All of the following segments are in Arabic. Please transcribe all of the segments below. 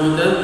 좋은데?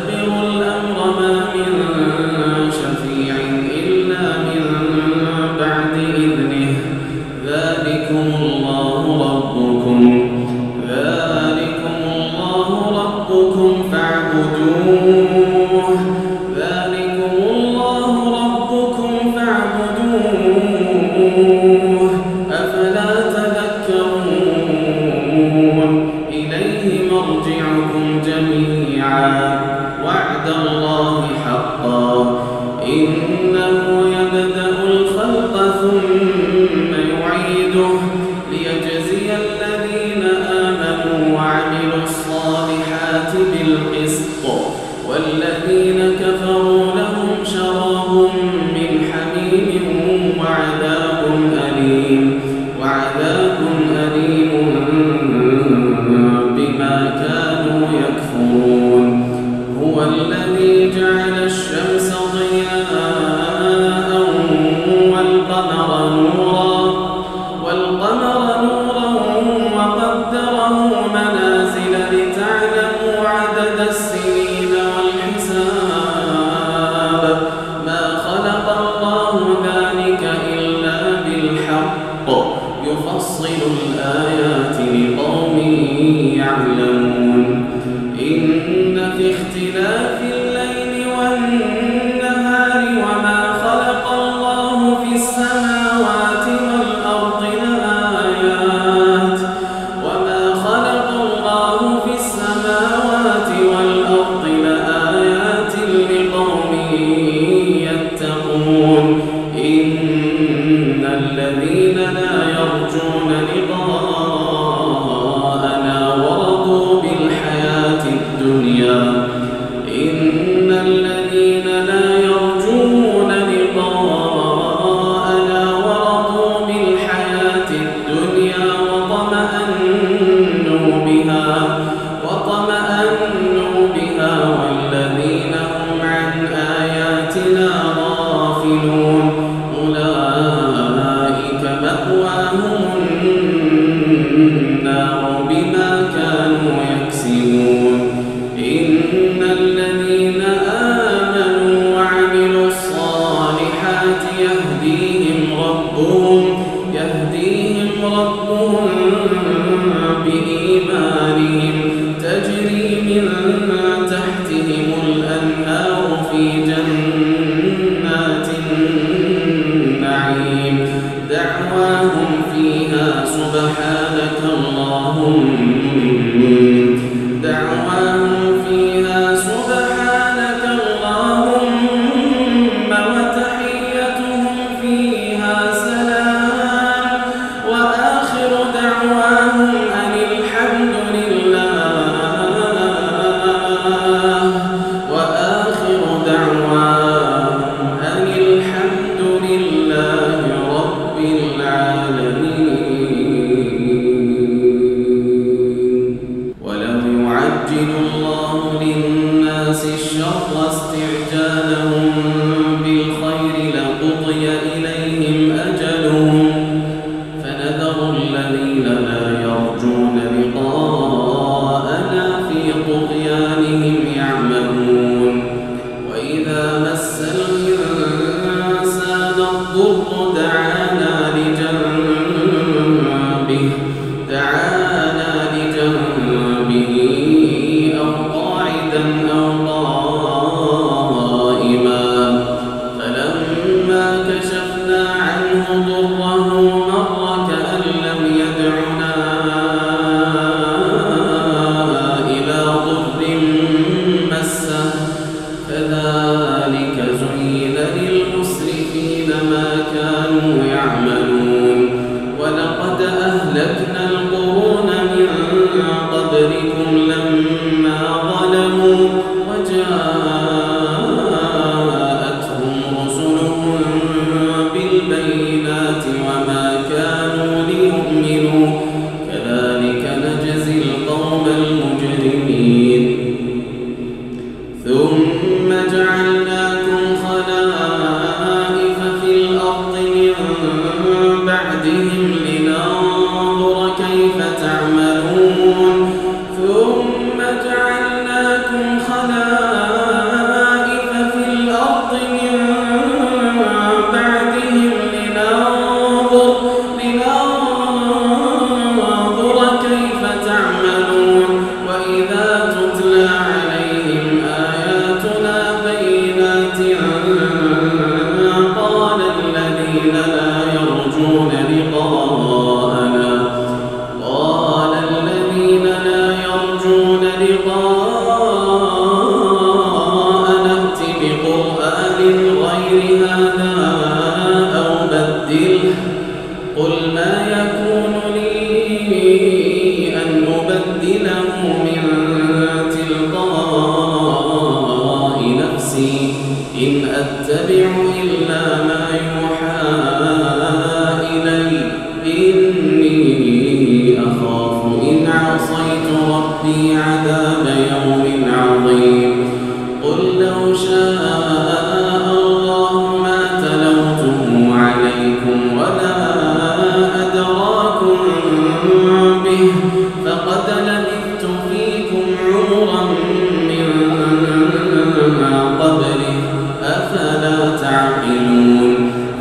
الرحيم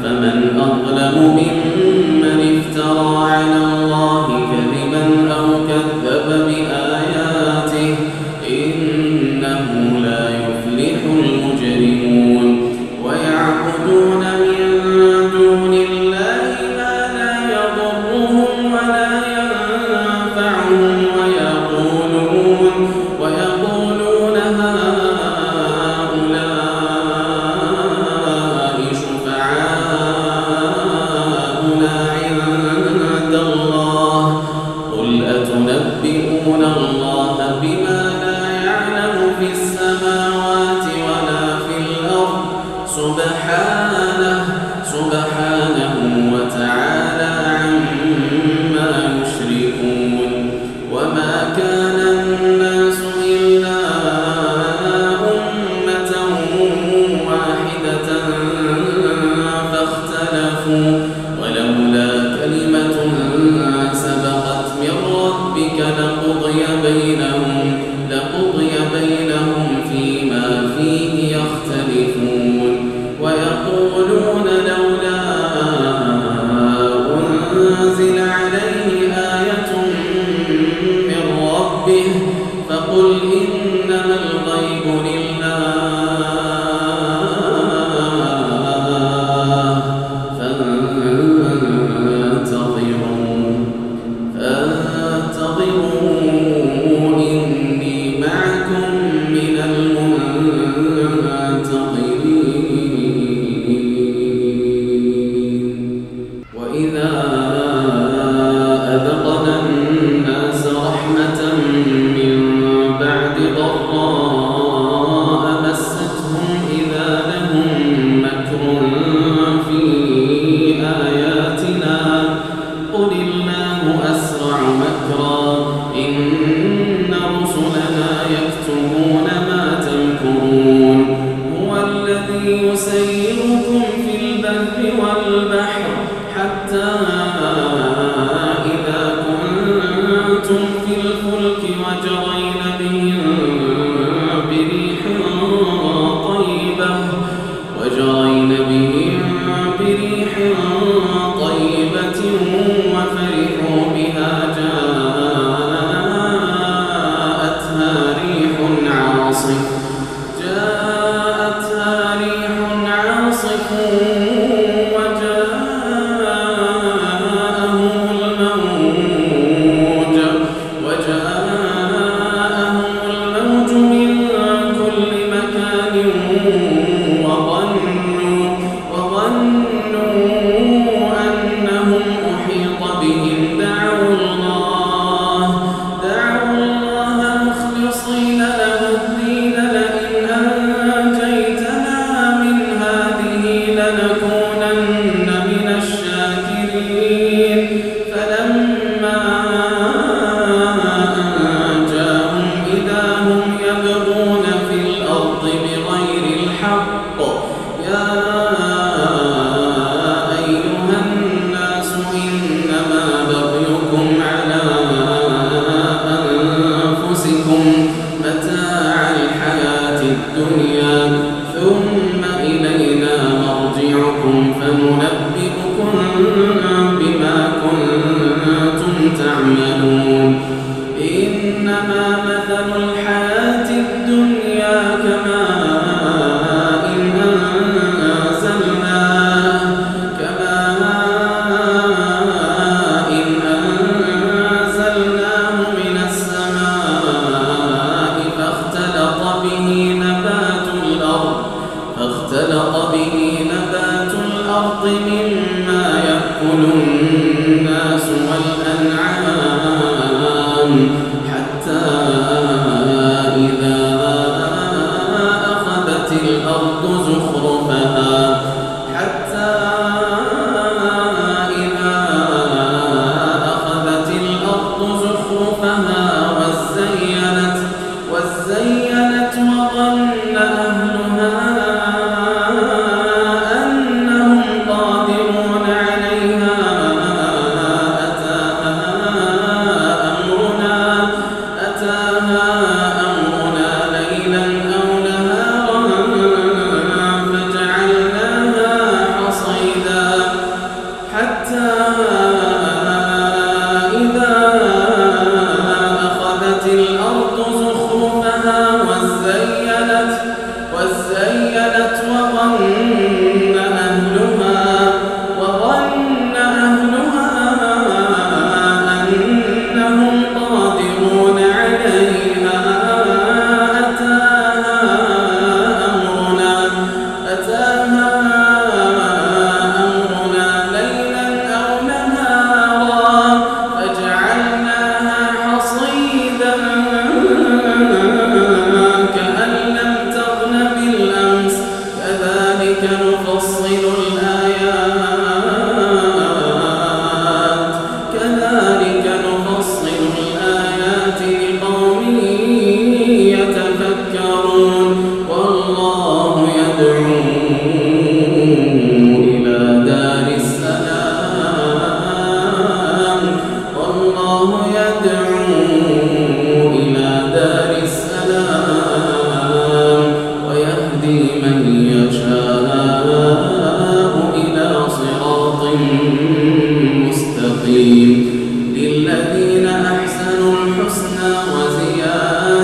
فانتظروا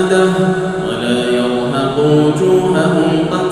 عبده ولا يرهق وجوههم قتل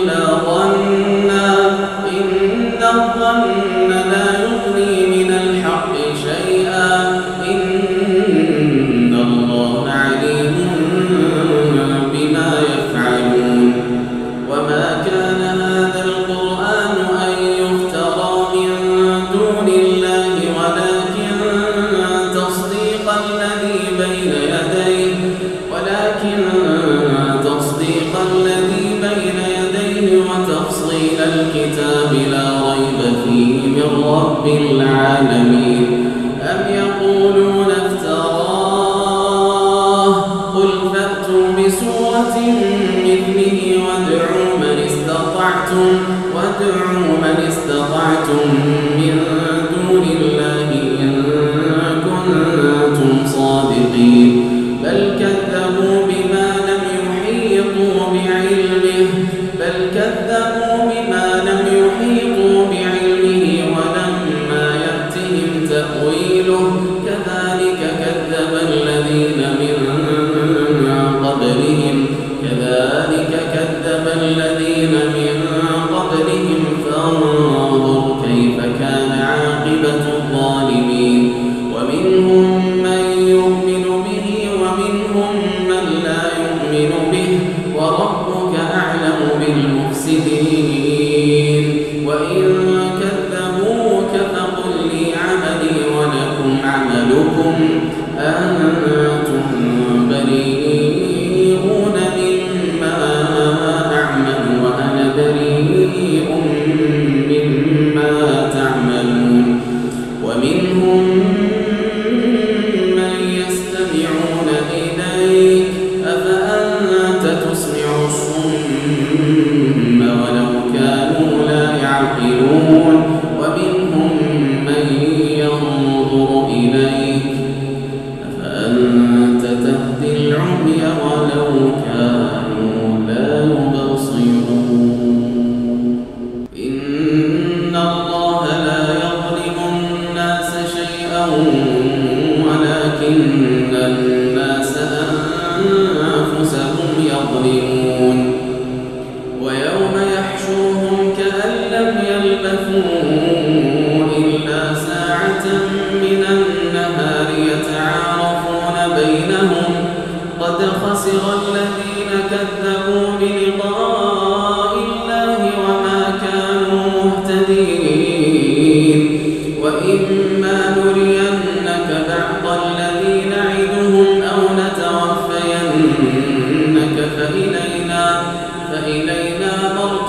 من استطعتم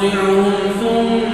نُمَتِّعُهُمْ ثُمَّ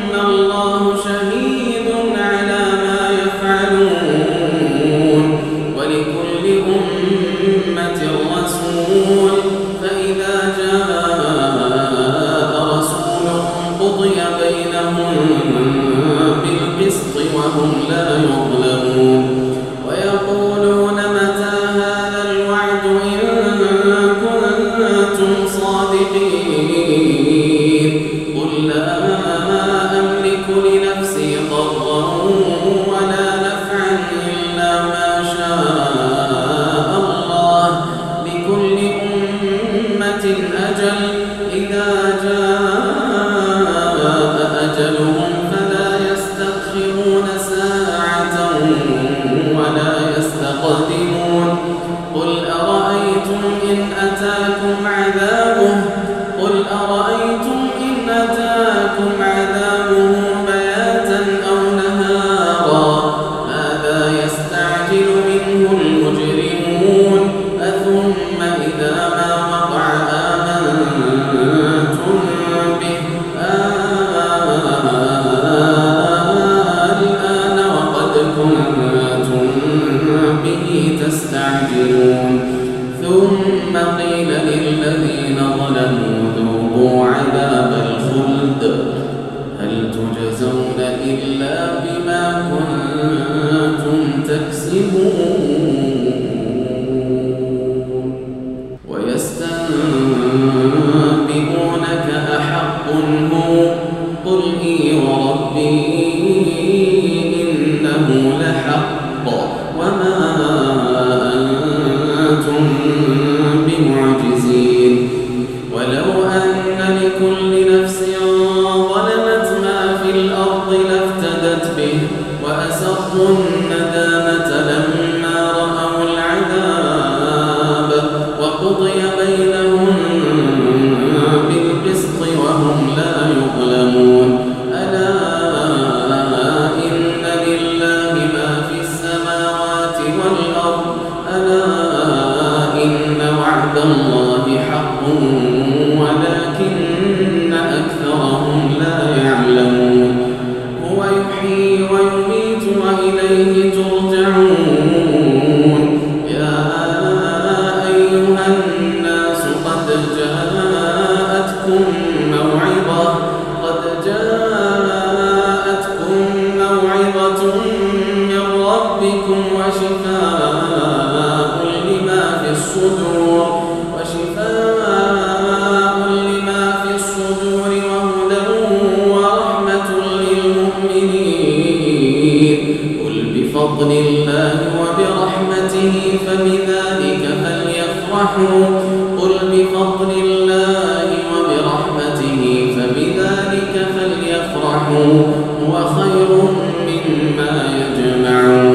بالإيمان وبرحمته فبذلك فليفرحوا. قل بفضل الله وبرحمته فبذلك فليفرحوا. هو خير مما يجمعون.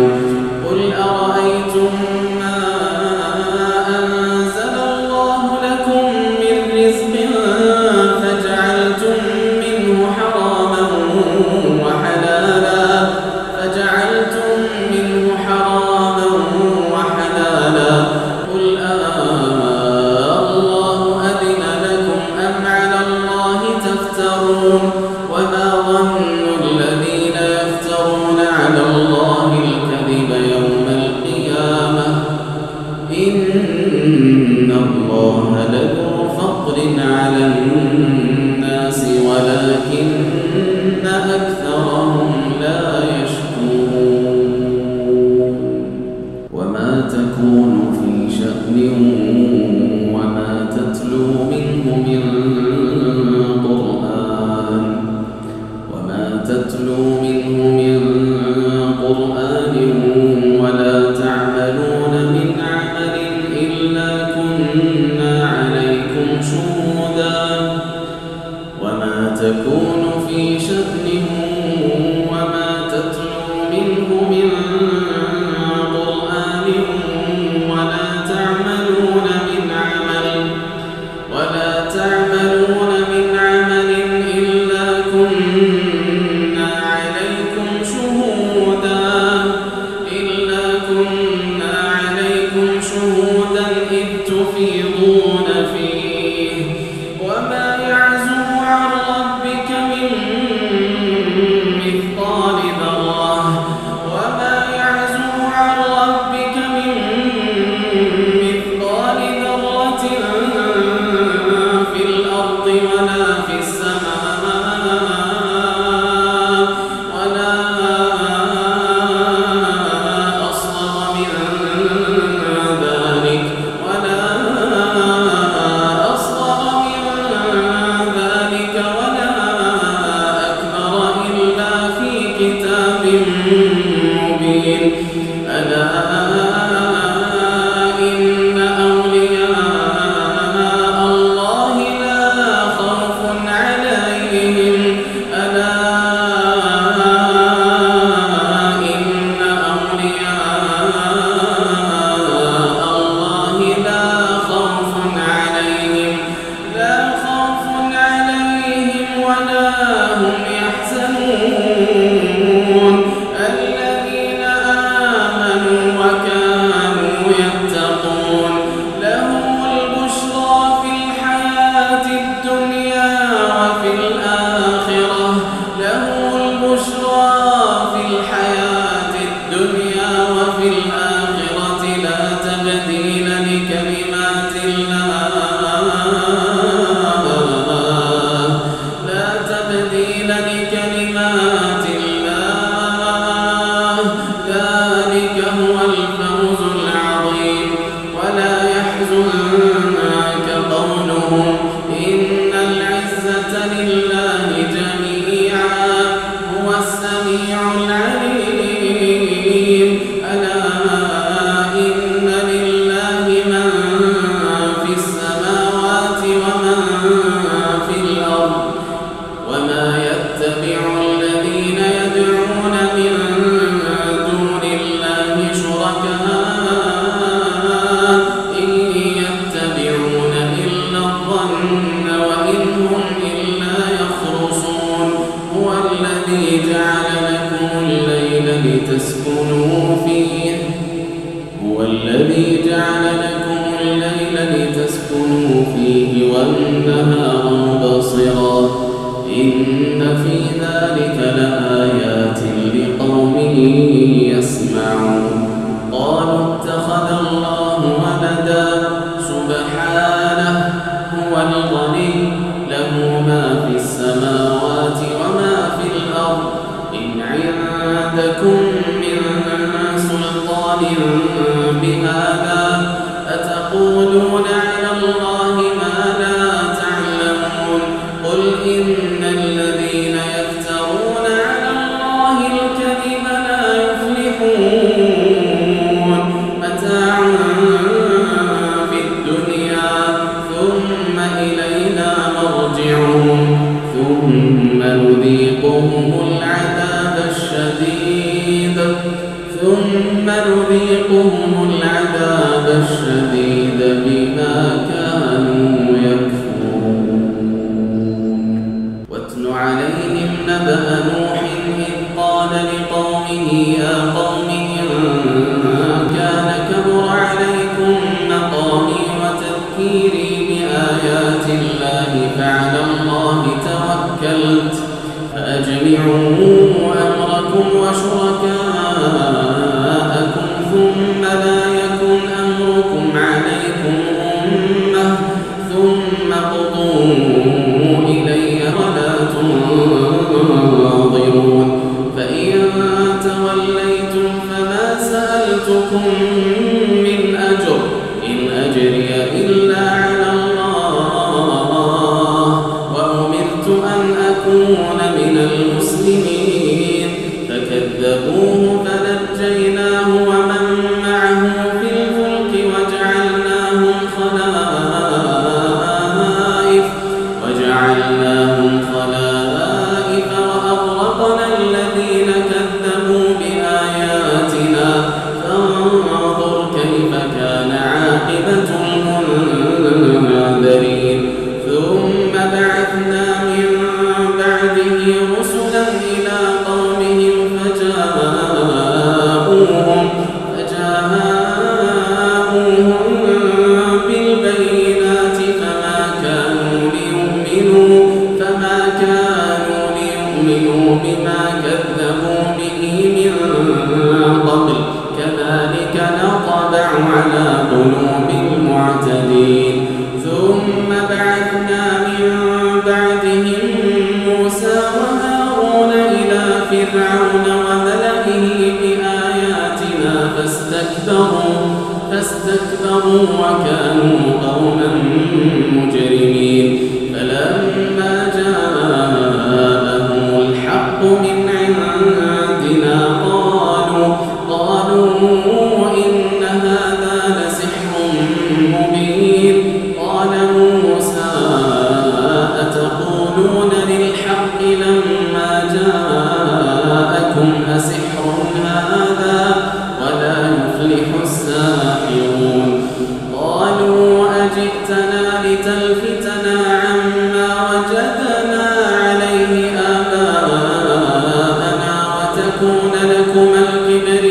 فجاءوهم